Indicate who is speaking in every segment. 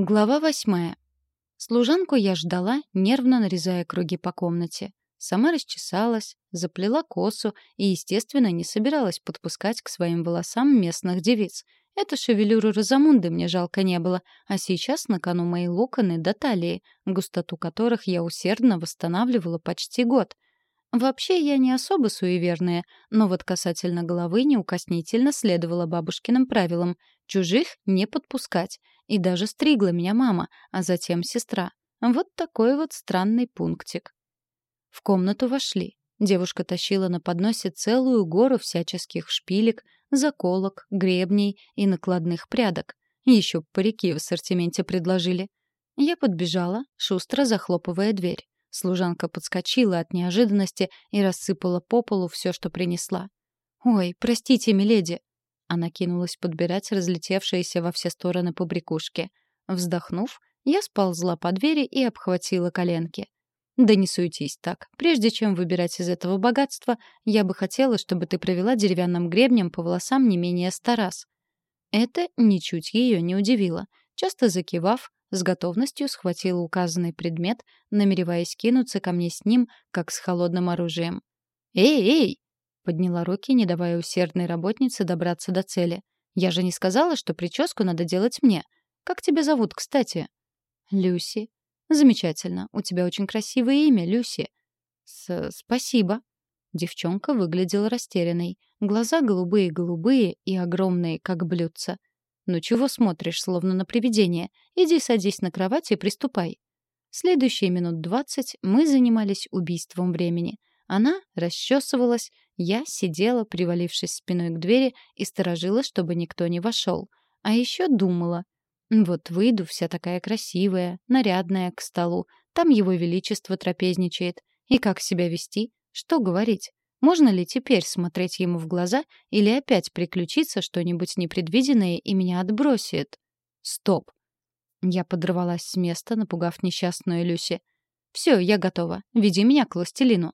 Speaker 1: Глава восьмая. Служанку я ждала, нервно нарезая круги по комнате. Сама расчесалась, заплела косу и, естественно, не собиралась подпускать к своим волосам местных девиц. Это шевелюру Розамунды мне жалко не было, а сейчас на кону мои локоны до талии, густоту которых я усердно восстанавливала почти год. Вообще я не особо суеверная, но вот касательно головы неукоснительно следовала бабушкиным правилам — чужих не подпускать — и даже стригла меня мама, а затем сестра. Вот такой вот странный пунктик. В комнату вошли. Девушка тащила на подносе целую гору всяческих шпилек, заколок, гребней и накладных прядок. Еще парики в ассортименте предложили. Я подбежала, шустро захлопывая дверь. Служанка подскочила от неожиданности и рассыпала по полу все, что принесла. «Ой, простите, миледи!» Она кинулась подбирать разлетевшиеся во все стороны побрякушки. Вздохнув, я сползла по двери и обхватила коленки. «Да не суетись так. Прежде чем выбирать из этого богатства, я бы хотела, чтобы ты провела деревянным гребнем по волосам не менее ста раз». Это ничуть ее не удивило. Часто закивав, с готовностью схватила указанный предмет, намереваясь кинуться ко мне с ним, как с холодным оружием. «Эй, эй!» Подняла руки, не давая усердной работнице добраться до цели. «Я же не сказала, что прическу надо делать мне. Как тебя зовут, кстати?» «Люси». «Замечательно. У тебя очень красивое имя, Люси». С «Спасибо». Девчонка выглядела растерянной. Глаза голубые-голубые и огромные, как блюдца. «Ну чего смотришь, словно на привидение? Иди садись на кровать и приступай». Следующие минут двадцать мы занимались убийством времени. Она расчесывалась, я сидела, привалившись спиной к двери, и сторожила, чтобы никто не вошел. А еще думала. Вот выйду вся такая красивая, нарядная, к столу. Там его величество трапезничает. И как себя вести? Что говорить? Можно ли теперь смотреть ему в глаза или опять приключиться что-нибудь непредвиденное и меня отбросит? Стоп. Я подрывалась с места, напугав несчастную Люси. «Все, я готова. Веди меня к властелину».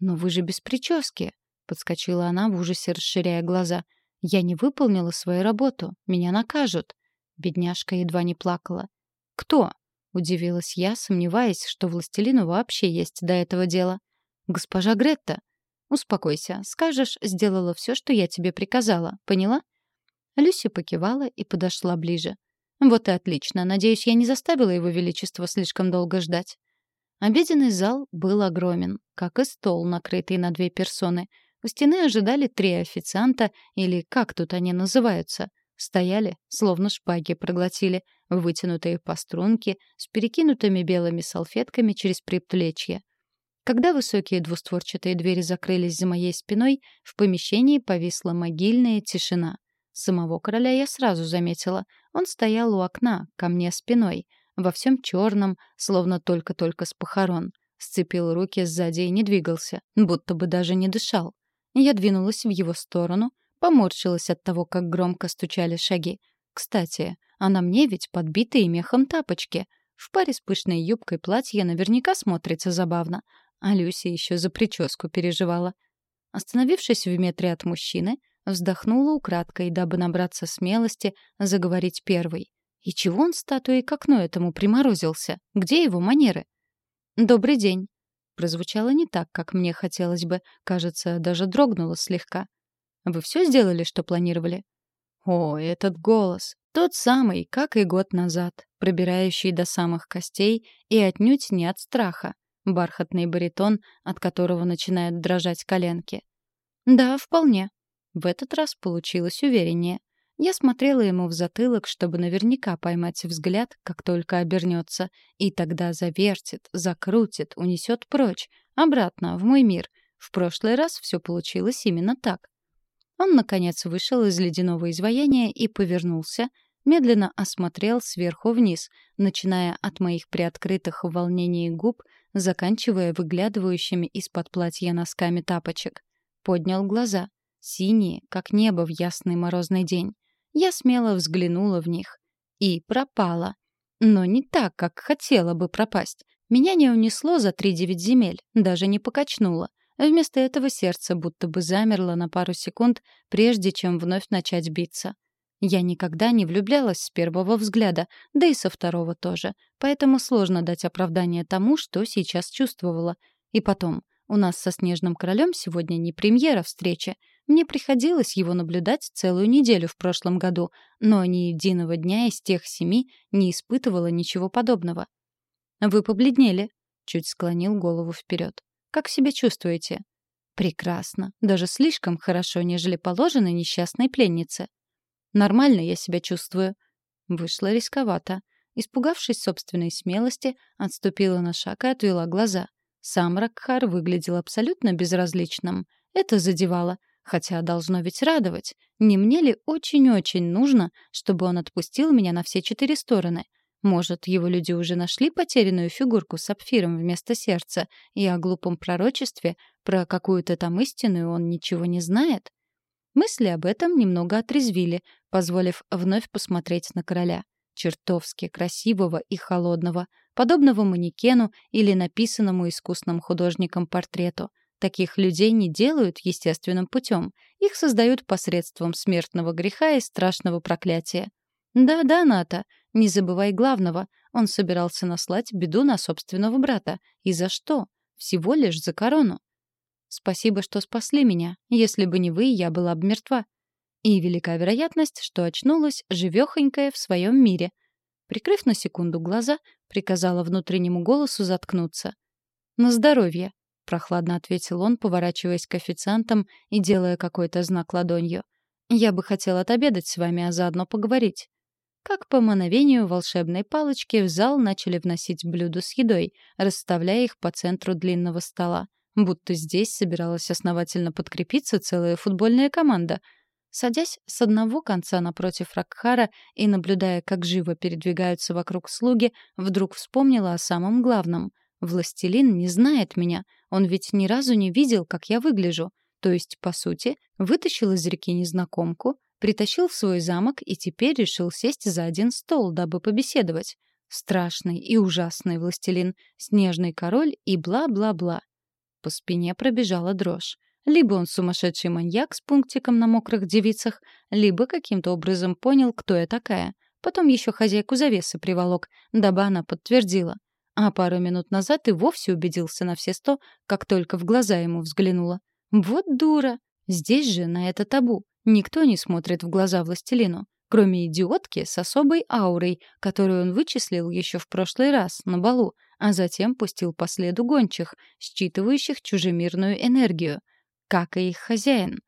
Speaker 1: «Но вы же без прически», Подскочила она в ужасе, расширяя глаза. «Я не выполнила свою работу. Меня накажут». Бедняжка едва не плакала. «Кто?» — удивилась я, сомневаясь, что властелину вообще есть до этого дела. «Госпожа Гретта». «Успокойся. Скажешь, сделала все, что я тебе приказала. Поняла?» Люси покивала и подошла ближе. «Вот и отлично. Надеюсь, я не заставила его величество слишком долго ждать». Обеденный зал был огромен, как и стол, накрытый на две персоны — у стены ожидали три официанта, или как тут они называются. Стояли, словно шпаги проглотили, вытянутые по струнке, с перекинутыми белыми салфетками через предплечье. Когда высокие двустворчатые двери закрылись за моей спиной, в помещении повисла могильная тишина. Самого короля я сразу заметила. Он стоял у окна, ко мне спиной, во всем черном, словно только-только с похорон. Сцепил руки сзади и не двигался, будто бы даже не дышал. Я двинулась в его сторону, поморщилась от того, как громко стучали шаги. Кстати, а на мне ведь подбитые мехом тапочки. В паре с пышной юбкой платье наверняка смотрится забавно. А Люся еще за прическу переживала. Остановившись в метре от мужчины, вздохнула украдкой, дабы набраться смелости заговорить первой. И чего он статуей к окну этому приморозился? Где его манеры? «Добрый день», прозвучало не так, как мне хотелось бы. Кажется, даже дрогнуло слегка. «Вы все сделали, что планировали?» О, этот голос. Тот самый, как и год назад, пробирающий до самых костей и отнюдь не от страха. Бархатный баритон, от которого начинают дрожать коленки. «Да, вполне». В этот раз получилось увереннее. Я смотрела ему в затылок, чтобы наверняка поймать взгляд, как только обернется, и тогда завертит, закрутит, унесет прочь, обратно, в мой мир. В прошлый раз все получилось именно так. Он, наконец, вышел из ледяного изваяния и повернулся, медленно осмотрел сверху вниз, начиная от моих приоткрытых в волнении губ, заканчивая выглядывающими из-под платья носками тапочек. Поднял глаза, синие, как небо в ясный морозный день. Я смело взглянула в них. И пропала. Но не так, как хотела бы пропасть. Меня не унесло за три девять земель, даже не покачнуло. Вместо этого сердце будто бы замерло на пару секунд, прежде чем вновь начать биться. Я никогда не влюблялась с первого взгляда, да и со второго тоже, поэтому сложно дать оправдание тому, что сейчас чувствовала. И потом, у нас со Снежным Королем сегодня не премьера встречи. Мне приходилось его наблюдать целую неделю в прошлом году, но ни единого дня из тех семи не испытывала ничего подобного. «Вы побледнели», — чуть склонил голову вперед. «Как себя чувствуете?» «Прекрасно. Даже слишком хорошо, нежели положено несчастной пленнице». «Нормально я себя чувствую». Вышло рисковато. Испугавшись собственной смелости, отступила на шаг и отвела глаза. Сам Ракхар выглядел абсолютно безразличным. Это задевало. Хотя должно ведь радовать. Не мне ли очень-очень нужно, чтобы он отпустил меня на все четыре стороны? Может, его люди уже нашли потерянную фигурку с сапфиром вместо сердца, и о глупом пророчестве про какую-то там истину он ничего не знает? Мысли об этом немного отрезвили, позволив вновь посмотреть на короля чертовски красивого и холодного, подобного манекену или написанному искусным художником портрету. Таких людей не делают естественным путем. Их создают посредством смертного греха и страшного проклятия. Да-да, Ната, не забывай главного. Он собирался наслать беду на собственного брата. И за что? Всего лишь за корону. Спасибо, что спасли меня. Если бы не вы, я была бы мертва. И велика вероятность, что очнулась живёхонькая в своем мире. Прикрыв на секунду глаза, приказала внутреннему голосу заткнуться. «На здоровье», — прохладно ответил он, поворачиваясь к официантам и делая какой-то знак ладонью. «Я бы хотел отобедать с вами, а заодно поговорить». Как по мановению волшебной палочки в зал начали вносить блюда с едой, расставляя их по центру длинного стола. Будто здесь собиралась основательно подкрепиться целая футбольная команда — Садясь с одного конца напротив Ракхара и наблюдая, как живо передвигаются вокруг слуги, вдруг вспомнила о самом главном. «Властелин не знает меня. Он ведь ни разу не видел, как я выгляжу. То есть, по сути, вытащил из реки незнакомку, притащил в свой замок и теперь решил сесть за один стол, дабы побеседовать. Страшный и ужасный властелин, снежный король и бла-бла-бла. По спине пробежала дрожь. Либо он сумасшедший маньяк с пунктиком на мокрых девицах, либо каким-то образом понял, кто я такая. Потом еще хозяйку завесы приволок, дабы она подтвердила. А пару минут назад и вовсе убедился на все сто, как только в глаза ему взглянула. Вот дура! Здесь же, на это табу, никто не смотрит в глаза властелину, кроме идиотки с особой аурой, которую он вычислил еще в прошлый раз на балу, а затем пустил по следу гончих, считывающих чужемирную энергию — как и их хозяин.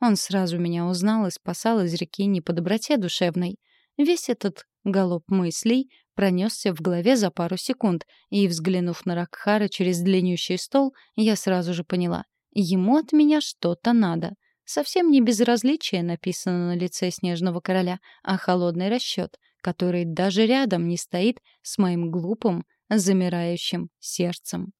Speaker 1: Он сразу меня узнал и спасал из реки не по доброте душевной. Весь этот галоп мыслей пронесся в голове за пару секунд, и, взглянув на Ракхара через длиннющий стол, я сразу же поняла — ему от меня что-то надо. Совсем не безразличие написано на лице Снежного Короля, а холодный расчет, который даже рядом не стоит с моим глупым, замирающим сердцем.